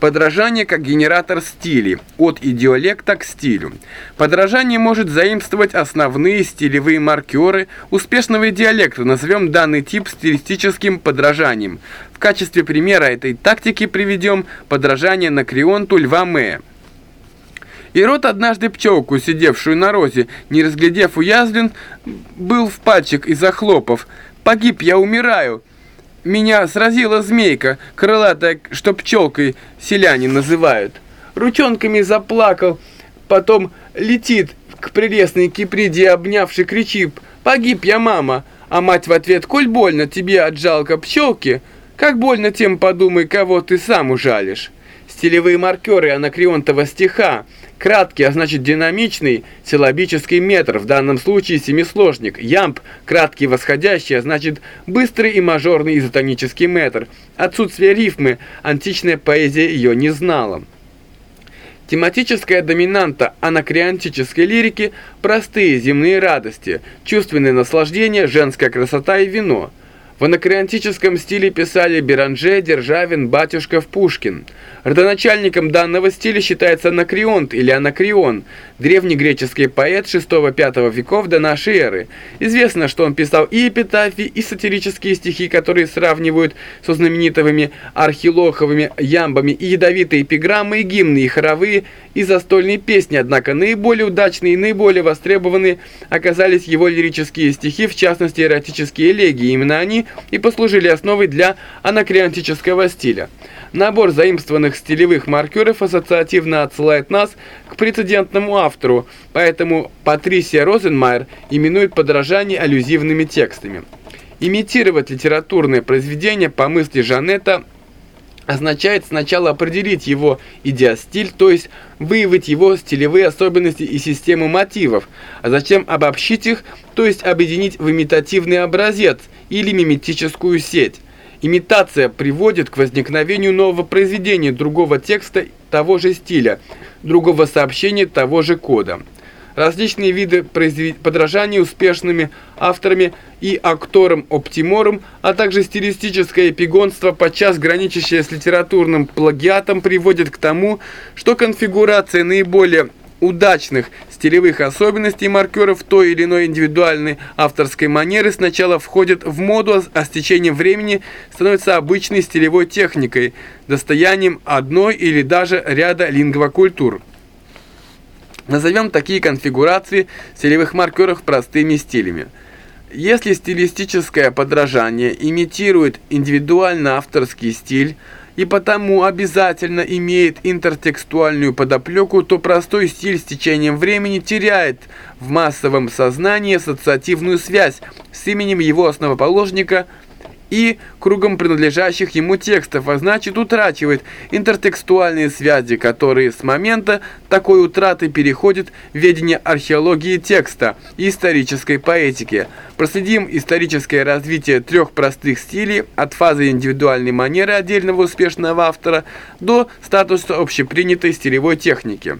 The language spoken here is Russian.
Подражание как генератор стилей, от идиолекта к стилю. Подражание может заимствовать основные стилевые маркеры успешного диалекта, назовем данный тип стилистическим подражанием. В качестве примера этой тактики приведем подражание на крионту Льва Мэя. И рот однажды пчелку, сидевшую на розе, не разглядев уязвлен, был в пальчик и захлопав. «Погиб я, умираю!» Меня сразила змейка, крылатая, что пчелкой селяне называют. Ручонками заплакал, потом летит к прелестной киприде, обнявши, кричит «Погиб я, мама!» А мать в ответ «Коль больно тебе от жалко пчелки, как больно тем подумай, кого ты сам ужалишь». Стилевые маркеры анакреонтова стиха – Краткий, а значит динамичный силлабический метр, в данном случае семисложник. Ямб – краткий восходящий, а значит быстрый и мажорный изотонический метр. Отсутствие рифмы, античная поэзия ее не знала. Тематическая доминанта анакреантической лирики – простые земные радости, чувственные наслаждения, женская красота и вино. В анакреантическом стиле писали Беранже, Державин, Батюшков, Пушкин – Родоначальником данного стиля считается Анакреонт или Анакреон, древнегреческий поэт 6-5 веков до нашей эры. Известно, что он писал и эпитафии, и сатирические стихи, которые сравнивают со знаменитыми архилоховыми ямбами, и ядовитые эпиграммы, и гимны, и хоровые, и застольные песни. Однако наиболее удачные и наиболее востребованные оказались его лирические стихи, в частности эротические элегии. Именно они и послужили основой для анакреонтического стиля. Набор заимствованных стилевых маркеров ассоциативно отсылает нас к прецедентному автору, поэтому Патрисия Розенмайер именует подражание аллюзивными текстами. Имитировать литературное произведение по мысли Жанетта означает сначала определить его идеостиль, то есть выявить его стилевые особенности и систему мотивов, а затем обобщить их, то есть объединить в имитативный образец или миметическую сеть. Имитация приводит к возникновению нового произведения, другого текста того же стиля, другого сообщения того же кода. Различные виды подражания успешными авторами и актором-оптимором, а также стилистическое эпигонство, подчас граничащее с литературным плагиатом, приводит к тому, что конфигурация наиболее удачных стилевых особенностей маркеров той или иной индивидуальной авторской манеры сначала входят в моду, а с течением времени становятся обычной стилевой техникой, достоянием одной или даже ряда лингвокультур. Назовем такие конфигурации стилевых маркеров простыми стилями. Если стилистическое подражание имитирует индивидуально авторский стиль, и потому обязательно имеет интертекстуальную подоплеку, то простой стиль с течением времени теряет в массовом сознании ассоциативную связь с именем его основоположника – и кругом принадлежащих ему текстов, а значит утрачивает интертекстуальные связи, которые с момента такой утраты переходят в ведение археологии текста и исторической поэтики. Проследим историческое развитие трех простых стилей от фазы индивидуальной манеры отдельного успешного автора до статуса общепринятой стилевой техники.